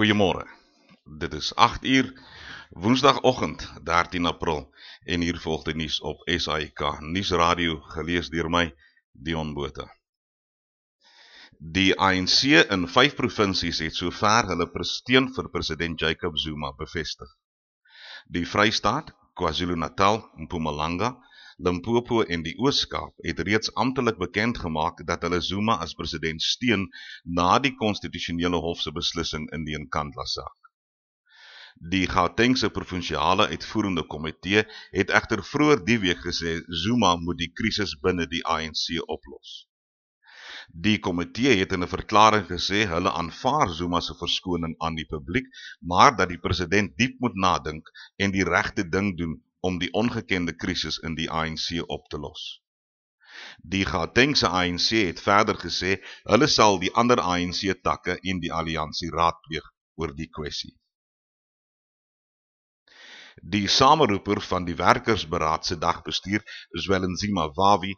Goeiemôre. Dit is 8 uur Woensdagoggend 13 April en hier volg die nuus op SAK Nuusradio gelees deur my Dion Botha. Die ANC in 5 provinsies het sover hulle steun vir president Jacob Zuma bevestig. Die Vrystaat, KwaZulu-Natal Mpumalanga Limpopo en die Oos-Kaap het reeds amptelik bekend gemaak dat hulle Zuma as president steun na die konstitusionele hof se beslissing in die Nkandla saak. Die Gautengse provinsiale uitvoerende komitee het egter vroeër die week gesê Zuma moet die krisis binne die ANC oplos. Die komitee het in 'n verklaring gesê hulle aanvaar Zuma se verskoning aan die publiek, maar dat die president diep moet nadink en die regte ding doen om die ongekende krisis in die ANC op te los. Die Gautengse ANC het verder gesê hulle sal die ander ANC takke en die alliansie raadpleeg oor die kwessie. Die sameroeper van die werkersberaad se dagbestuur, Zwelenzima Wawi,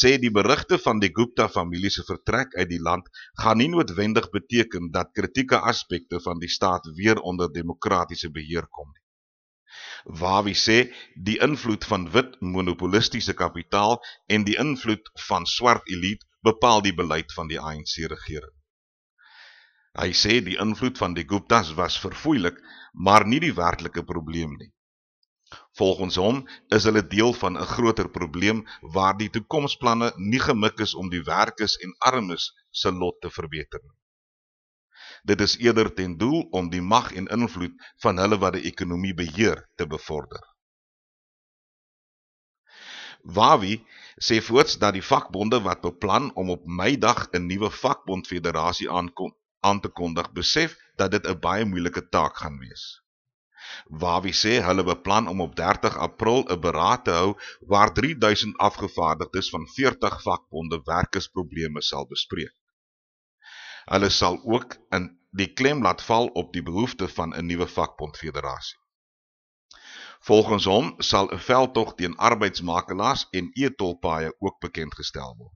sê die berigte van die Gupta familie se vertrek uit die land gaan nie noodwendig beteken dat kritieke aspekte van die staat weer onder demokratiese beheer kom nie waar wie sê die invloed van wit monopolistiese kapitaal en die invloed van swart elite bepaal die beleid van die ANC regering. Hy sê die invloed van die Guptas was verfoeilik, maar nie die werklike probleem nie. Volgens hom is hulle deel van 'n groter probleem waar die toekomsplanne nie gemik is om die werkers en armes se lot te verbeter nie. Dit is eerder ten doel om die mag en invloed van hulle wat die ekonomie beheer te bevorder. Wawi sê voorts dat die vakbonde wat beplan om op Meidag 'n nuwe vakbondfederasie aankom aan te kondig, besef dat dit 'n baie moeilike taak gaan wees. Wawi sê hulle beplan om op 30 April 'n beraad te hou waar 3000 afgevaardigdes van 40 vakbonde werkersprobleme sal bespreek. Hulle sal ook in die klem laat val op die behoefte van 'n nuwe vakbondfederasie. Volgens hom sal 'n veldtog teen arbeidsmakelaars en e-tolpaaie ook bekend gestel word.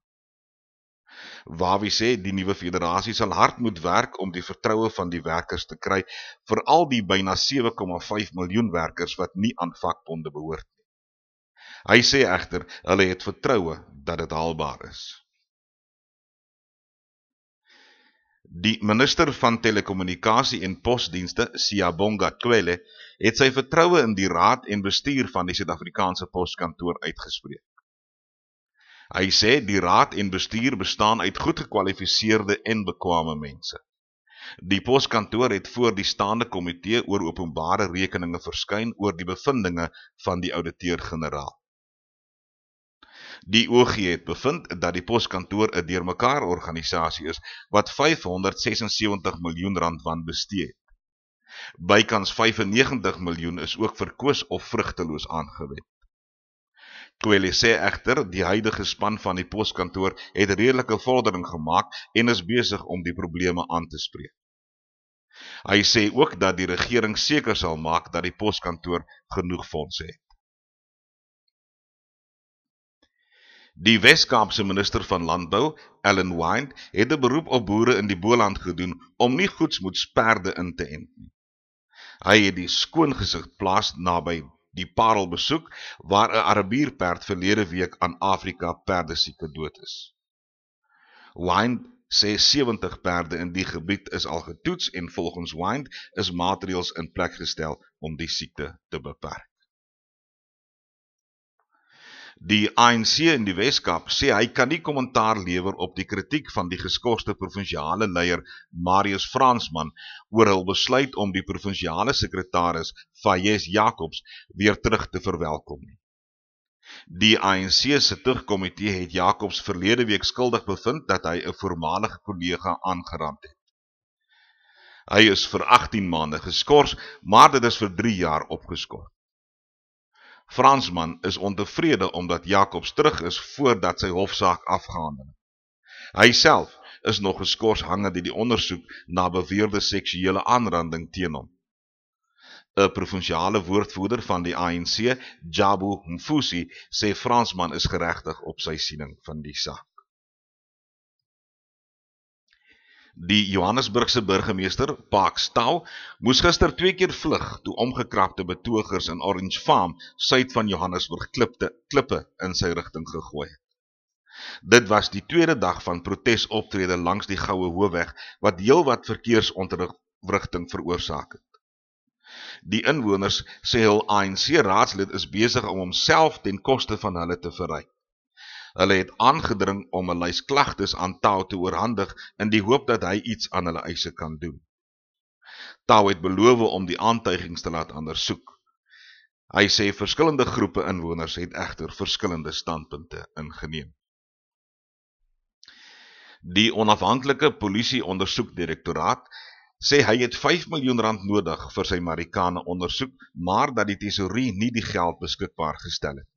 Wawie sê die nuwe federasie sal hard moet werk om die vertroue van die werkers te kry, veral die byna 7,5 miljoen werkers wat nie aan vakbonde behoort nie. Hy sê egter hulle het vertroue dat dit haalbaar is. Die minister van telekommunikasie en posdienste, Siyabonga Twele, het sy vertroue in die raad en bestuur van die Suid-Afrikaanse Poskantoor uitgespreek. Hy sê die raad en bestuur bestaan uit goed gekwalifiseerde en bekwame mense. Die Poskantoor het voor die staande komitee oor openbare rekeninge verskyn oor die bevindinge van die ouditeur-generaal. Die OG het bevind dat die poskantoor 'n deurmekaar organisasie is wat 576 miljoen rand van bestee het. Bykans 95 miljoen is ook verkoos of vrugteloos aangewend. Kweli sê egter die huidige span van die poskantoor het redelike vordering gemaak en is besig om die probleme aan te spreek. Hy sê ook dat die regering seker sal maak dat die poskantoor genoeg fondse het. Die Wes-Kaapse minister van Landbou, Ellen Wind, het 'n beroep op boere in die Boland gedoen om nie goedsmoedsperde in te ent nie. Hy het die skoongesig plaas naby die Parel besoek waar 'n Arabierperd verlede week aan Afrika perdesiekte dood is. Wind sê 70 perde in die gebied is al getoets en volgens Wind is maatreëls in plek gestel om die siekte te beperk. Die ANC in die Weskaap sê hy kan nie kommentaar lewer op die kritiek van die geskorste provinsiale leier Marius Fransman oor hul besluit om die provinsiale sekretaris Fayes Jacobs weer terug te verwelkom nie. Die ANC se tugkomitee het Jacobs verlede week skuldig bevind dat hy 'n voormalige kollega aangerand het. Hy is vir 18 maande geskort, maar dit is vir 3 jaar opgeskort. Fransman is ontevrede omdat Jacobs terug is voordat sy hofsaak afgehandel het. Hy self is nog geskort hangende die ondersoek na beweerde seksuele aanranding teen hom. 'n Provinsiale woordvoerder van die ANC, Jabu Mfusi, sê Fransman is geregtig op sy siening van die saak. Die Johannesburgse burgemeester, Park Stau, moes gister twee keer vlug toe omgekrapte betogers in Orange Farm, suid van Johannesburg, klipte, klippe in sy rigting gegooi het. Dit was die tweede dag van protesoptrede langs die Goue Hoofweg wat heelwat verkeersonterrigting veroorsaak het. Die inwoners sê hul ANC raadslid is besig om homself ten koste van hulle te verryk. Hulle het aangedring om 'n lys klagtes aan Tau te oorhandig in die hoop dat hy iets aan hulle eise kan doen. Tau het beloof om die aantuigings te laat ondersoek. Hy sê verskillende groepe inwoners het egter verskillende standpunte ingeneem. Die onafhanklike polisie ondersoekdirektoraat sê hy het 5 miljoen rand nodig vir sy Marikane ondersoek, maar dat die tesourie nie die geld beskikbaar gestel het.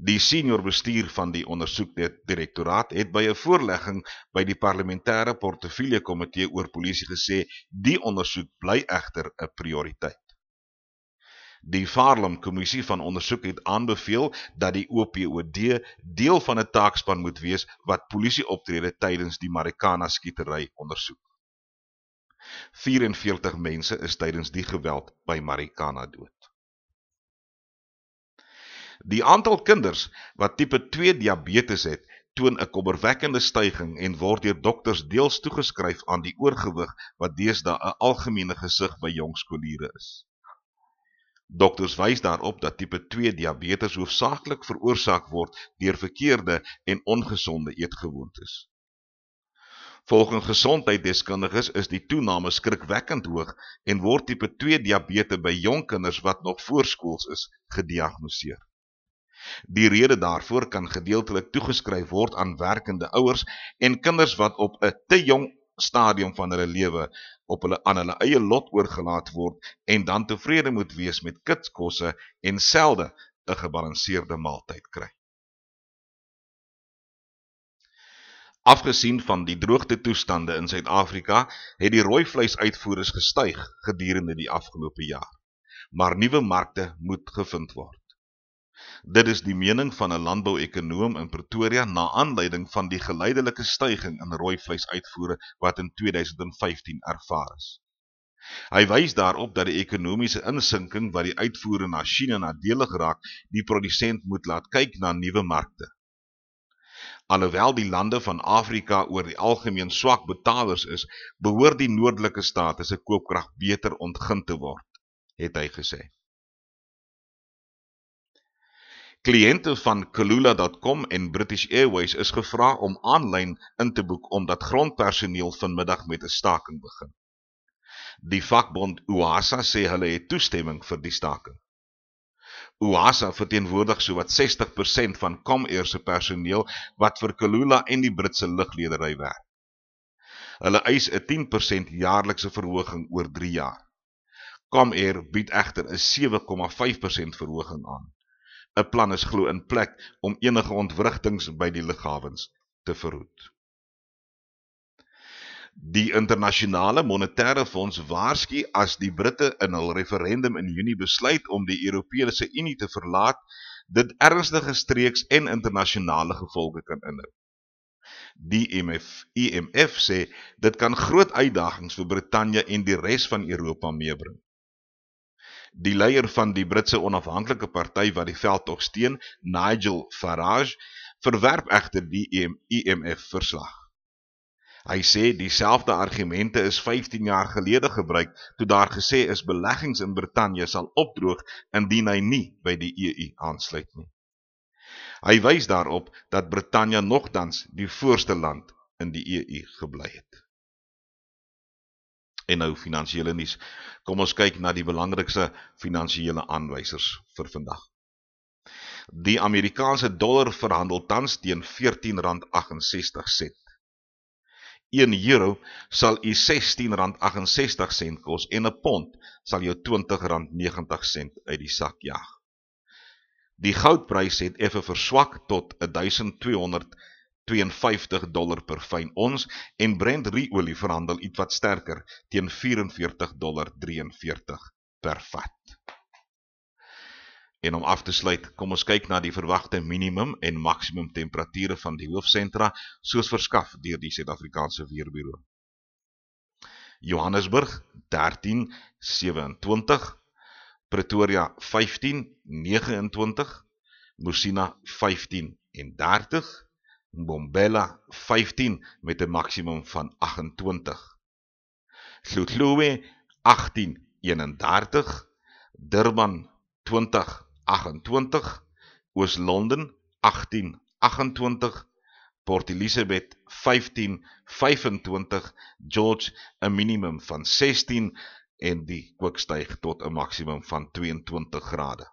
Die senior bestuur van die ondersoekdirektoraat het by 'n voorlegging by die parlementêre portefeulje komitee oor polisie gesê die ondersoek bly egter 'n prioriteit. Die Farlam kommissie van ondersoek het aanbeveel dat die OPOD deel van 'n taakspan moet wees wat polisieoptrede tydens die Marikana skietery ondersoek. 44 mense is tydens die geweld by Marikana dood. Die aantal kinders wat tipe 2 diabetes het, toon 'n kommerwekkende styging en word deur dokters deels toegeskryf aan die oorgewig wat deesdae 'n algemene gesig by jong skooliere is. Dokters wys daarop dat tipe 2 diabetes hoofsaaklik veroorsaak word deur verkeerde en ongesonde eetgewoontes. Volgens gesondheidsdeskundiges is die toename skrikwekkend hoog en word tipe 2 diabetes by jong kinders wat nog voorskools is gediagnoseer. Die rede daarvoor kan gedeeltelik toegeskryf word aan werkende ouers en kinders wat op 'n te jong stadium van hulle lewe op hulle aan hulle eie lot oorgelaat word en dan tevrede moet wees met kitskosse en selde 'n gebalanseerde maaltyd kry. Afgesien van die droogte toestande in Suid-Afrika, het die rooi vleisuitvoere gestyg gedurende die afgelope jaar. Maar nuwe markte moet gevind word. Dit is die mening van 'n landbouekonoom in Pretoria na aanleiding van die geleidelike stygings in rooi vleisuitvoere wat in 2015 ervaar is. Hy wys daarop dat die ekonomiese insinking wat die uitvoere na China nadelig raak, die produsent moet laat kyk na nuwe markte. Alhoewel die lande van Afrika oor die algemeen swak betalers is, behoort die noordelike state se koopkrag beter ontgin te word, het hy gesê. Kliënte van Kulula.com en British Airways is gevra om aanlyn in te boek omdat grondpersoneel vanmiddag met 'n staking begin. Die vakbond UASA sê hulle het toestemming vir die staking. UASA verteenwoordig sowat 60% van Comair se personeel wat vir Kulula en die Britse lugledery werk. Hulle eis 'n 10% jaarlikse verhoging oor 3 jaar. Comair bied egter 'n 7,5% verhoging aan. 'n plan is glo in plek om enige ontwrigtings by die lughawens te verhoed. Die internasionale monetaire fonds waarsku as die Britte in hul referendum in Junie besluit om die Europese Unie te verlaat, dit ernstige streeks en internasionale gevolge kan inhou. Die IMF, IMF sê dit kan groot uitdagings vir Brittanje en die res van Europa meebring. Die leier van die Britse onafhanklike party wat die veldtog steun, Nigel Farage, verwerp egter die IMF verslag. Hy sê dieselfde argumente is 15 jaar gelede gebruik toe daar gesê is beleggings in Brittanje sal opdroog indien hy nie by die EU aansluit nie. Hy wys daarop dat Brittanje nogtans die voorste land in die EU gebly het en nou finansiële nuus. Kom ons kyk na die belangrikste finansiële aanwysers vir vandag. Die Amerikaanse dollar verhandel tans teen R14.68. 1 euro sal u R16.68 kos en 'n pond sal jou R20.90 uit die sak jaag. Die goudprys het effe verswak tot 1200 52 dollar per fyn ons en Brent ruolie verhandel ietwat sterker teen 44 dollar 43 per vat. En om af te sluit, kom ons kyk na die verwagte minimum en maksimum temperature van die hoofsentra soos verskaf deur die Suid-Afrikaanse Weerbureau. Johannesburg 13:27, Pretoria 15:29, Musina 15:30, Mbombela 15 met 'n maksimum van 28. Hlutluwe 18:31, Durban 20:28, Oos-London 18:28 Port Elizabeth 15:25 George 'n minimum van 16 en die kook styg tot 'n maksimum van 22 grade.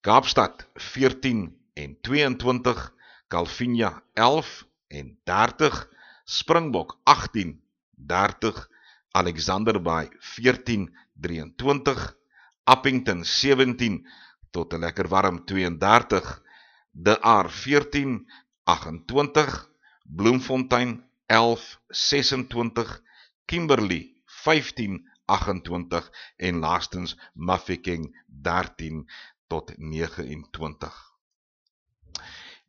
Kaapstad 14 en 22 Calvinia 11 en 30 Springbok 18 30 Alexander Bay 14 23 Appington 17 tot 'n lekker warm 32 De Aar 14 28, Bloemfontein 11 26, Kimberley 15 28 en laastens Mafeking 13 tot 29.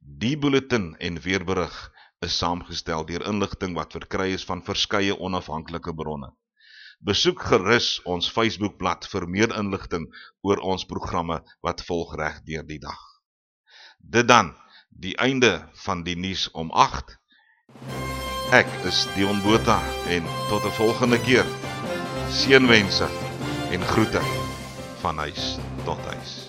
Die bulletin en weerberig is saamgestel deur inligting wat verkry is van verskeie onafhanklike bronne. Besoek gerus ons Facebookblad vir meer inligting oor ons programme wat volg reg deur die dag. Dit dan die einde van die nuus om 8. Ek is Dion Botha en tot 'n volgende keer. Seënwense en groete van huis tot huis.